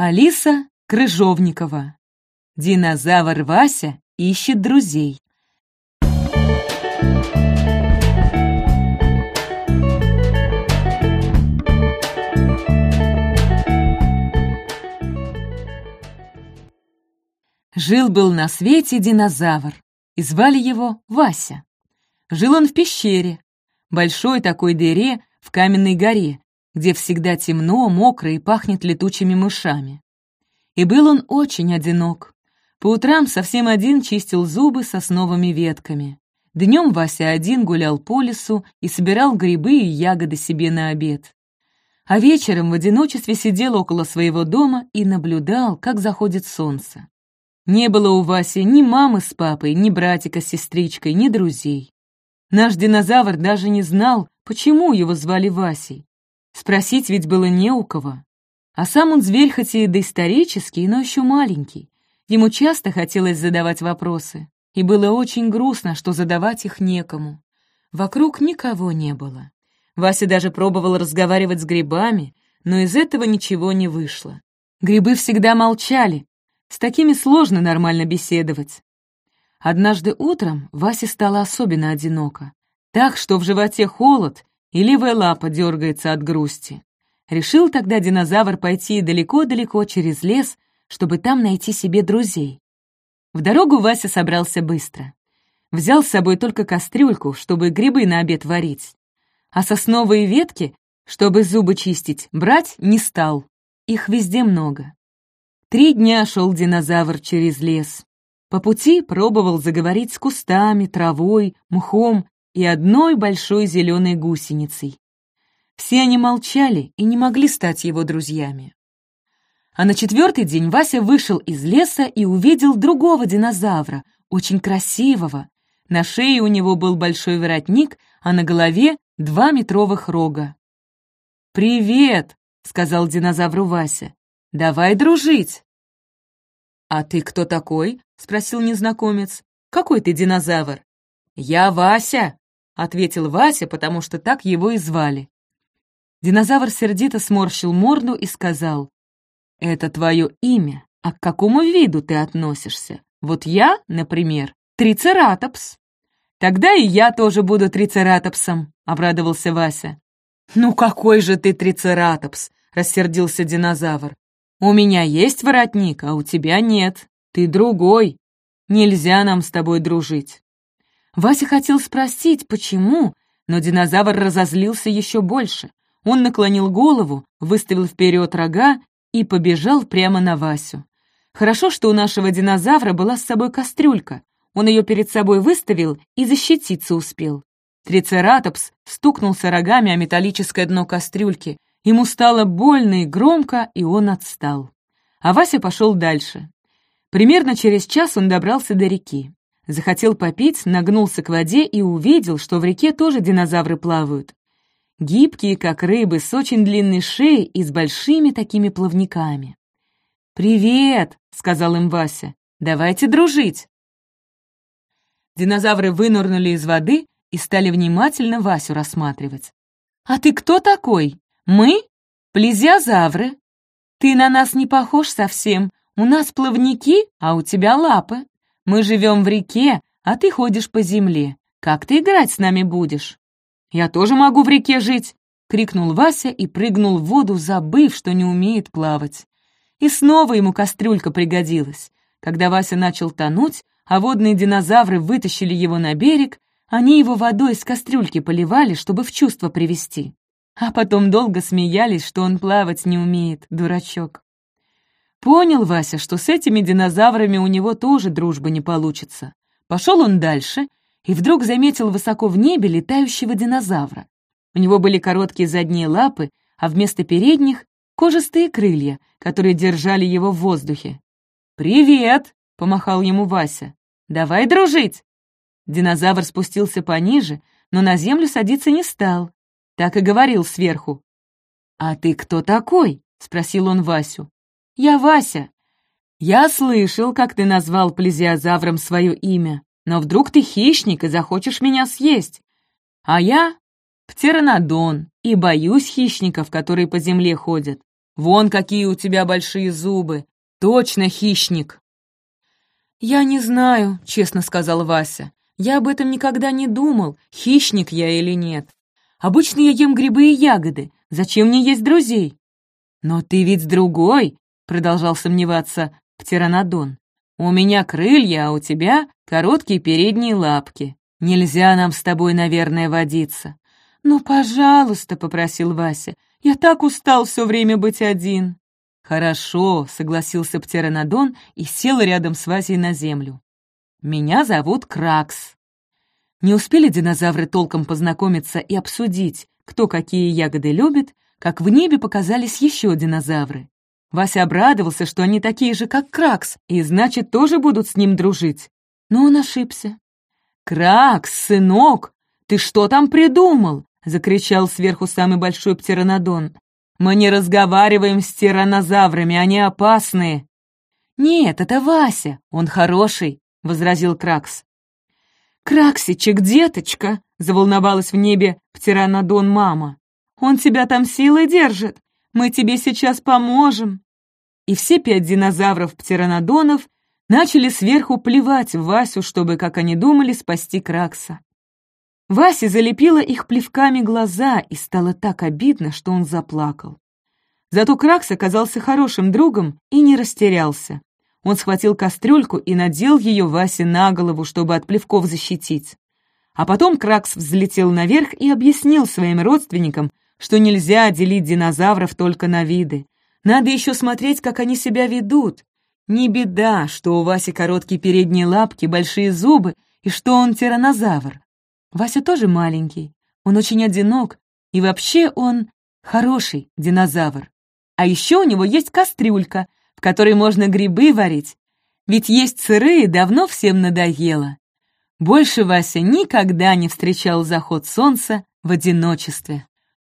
Алиса Крыжовникова. Динозавр Вася ищет друзей. Жил-был на свете динозавр, и звали его Вася. Жил он в пещере, большой такой дыре в каменной горе, где всегда темно, мокро и пахнет летучими мышами. И был он очень одинок. По утрам совсем один чистил зубы сосновыми ветками. Днем Вася один гулял по лесу и собирал грибы и ягоды себе на обед. А вечером в одиночестве сидел около своего дома и наблюдал, как заходит солнце. Не было у Васи ни мамы с папой, ни братика с сестричкой, ни друзей. Наш динозавр даже не знал, почему его звали Васей. Спросить ведь было не у кого. А сам он зверь хоть и доисторический, но еще маленький. Ему часто хотелось задавать вопросы, и было очень грустно, что задавать их некому. Вокруг никого не было. Вася даже пробовал разговаривать с грибами, но из этого ничего не вышло. Грибы всегда молчали. С такими сложно нормально беседовать. Однажды утром Васе стало особенно одиноко. Так, что в животе холод, и левая лапа дергается от грусти. Решил тогда динозавр пойти далеко-далеко через лес, чтобы там найти себе друзей. В дорогу Вася собрался быстро. Взял с собой только кастрюльку, чтобы грибы на обед варить. А сосновые ветки, чтобы зубы чистить, брать не стал. Их везде много. Три дня шел динозавр через лес. По пути пробовал заговорить с кустами, травой, мхом и одной большой зеленой гусеницей. Все они молчали и не могли стать его друзьями. А на четвертый день Вася вышел из леса и увидел другого динозавра, очень красивого. На шее у него был большой воротник, а на голове два метровых рога. «Привет!» — сказал динозавру Вася. «Давай дружить!» «А ты кто такой?» — спросил незнакомец. «Какой ты динозавр?» «Я Вася!» ответил Вася, потому что так его и звали. Динозавр сердито сморщил морду и сказал, «Это твое имя, а к какому виду ты относишься? Вот я, например, трицератопс». «Тогда и я тоже буду трицератопсом», — обрадовался Вася. «Ну какой же ты трицератопс?» — рассердился динозавр. «У меня есть воротник, а у тебя нет. Ты другой. Нельзя нам с тобой дружить». Вася хотел спросить, почему, но динозавр разозлился еще больше. Он наклонил голову, выставил вперед рога и побежал прямо на Васю. Хорошо, что у нашего динозавра была с собой кастрюлька. Он ее перед собой выставил и защититься успел. Трицератопс стукнулся рогами о металлическое дно кастрюльки. Ему стало больно и громко, и он отстал. А Вася пошел дальше. Примерно через час он добрался до реки. Захотел попить, нагнулся к воде и увидел, что в реке тоже динозавры плавают. Гибкие, как рыбы, с очень длинной шеей и с большими такими плавниками. «Привет!» — сказал им Вася. «Давайте дружить!» Динозавры вынырнули из воды и стали внимательно Васю рассматривать. «А ты кто такой? Мы? Плезиозавры. Ты на нас не похож совсем. У нас плавники, а у тебя лапы. Мы живем в реке, а ты ходишь по земле. Как ты играть с нами будешь?» «Я тоже могу в реке жить!» — крикнул Вася и прыгнул в воду, забыв, что не умеет плавать. И снова ему кастрюлька пригодилась. Когда Вася начал тонуть, а водные динозавры вытащили его на берег, они его водой из кастрюльки поливали, чтобы в чувство привести. А потом долго смеялись, что он плавать не умеет, дурачок. Понял Вася, что с этими динозаврами у него тоже дружба не получится. Пошел он дальше и вдруг заметил высоко в небе летающего динозавра. У него были короткие задние лапы, а вместо передних — кожистые крылья, которые держали его в воздухе. «Привет!» — помахал ему Вася. «Давай дружить!» Динозавр спустился пониже, но на землю садиться не стал. Так и говорил сверху. «А ты кто такой?» — спросил он Васю. Я Вася. Я слышал, как ты назвал плезиозавром свое имя, но вдруг ты хищник и захочешь меня съесть. А я птеранодон и боюсь хищников, которые по земле ходят. Вон какие у тебя большие зубы! Точно хищник!» «Я не знаю», — честно сказал Вася. «Я об этом никогда не думал, хищник я или нет. Обычно я ем грибы и ягоды. Зачем мне есть друзей?» «Но ты ведь другой», — продолжал сомневаться Птеранодон. «У меня крылья, а у тебя короткие передние лапки. Нельзя нам с тобой, наверное, водиться». «Ну, пожалуйста», — попросил Вася. «Я так устал все время быть один». «Хорошо», — согласился Птеранодон и сел рядом с Васей на землю. «Меня зовут Кракс». Не успели динозавры толком познакомиться и обсудить, кто какие ягоды любит, как в небе показались еще динозавры. Вася обрадовался, что они такие же, как Кракс, и значит, тоже будут с ним дружить. Но он ошибся. «Кракс, сынок, ты что там придумал?» — закричал сверху самый большой птеранодон. «Мы не разговариваем с тиранозаврами, они опасные». «Нет, это Вася, он хороший», — возразил Кракс. «Краксичек, деточка!» — заволновалась в небе птеранодон мама. «Он тебя там силой держит. Мы тебе сейчас поможем!» И все пять динозавров-птеранодонов начали сверху плевать Васю, чтобы, как они думали, спасти Кракса. Вася залепила их плевками глаза, и стало так обидно, что он заплакал. Зато Кракс оказался хорошим другом и не растерялся. Он схватил кастрюльку и надел ее Васе на голову, чтобы от плевков защитить. А потом Кракс взлетел наверх и объяснил своим родственникам, что нельзя делить динозавров только на виды. Надо еще смотреть, как они себя ведут. Не беда, что у Васи короткие передние лапки, большие зубы и что он тиранозавр. Вася тоже маленький, он очень одинок, и вообще он хороший динозавр. А еще у него есть кастрюлька, в которой можно грибы варить, ведь есть сырые давно всем надоело. Больше Вася никогда не встречал заход солнца в одиночестве.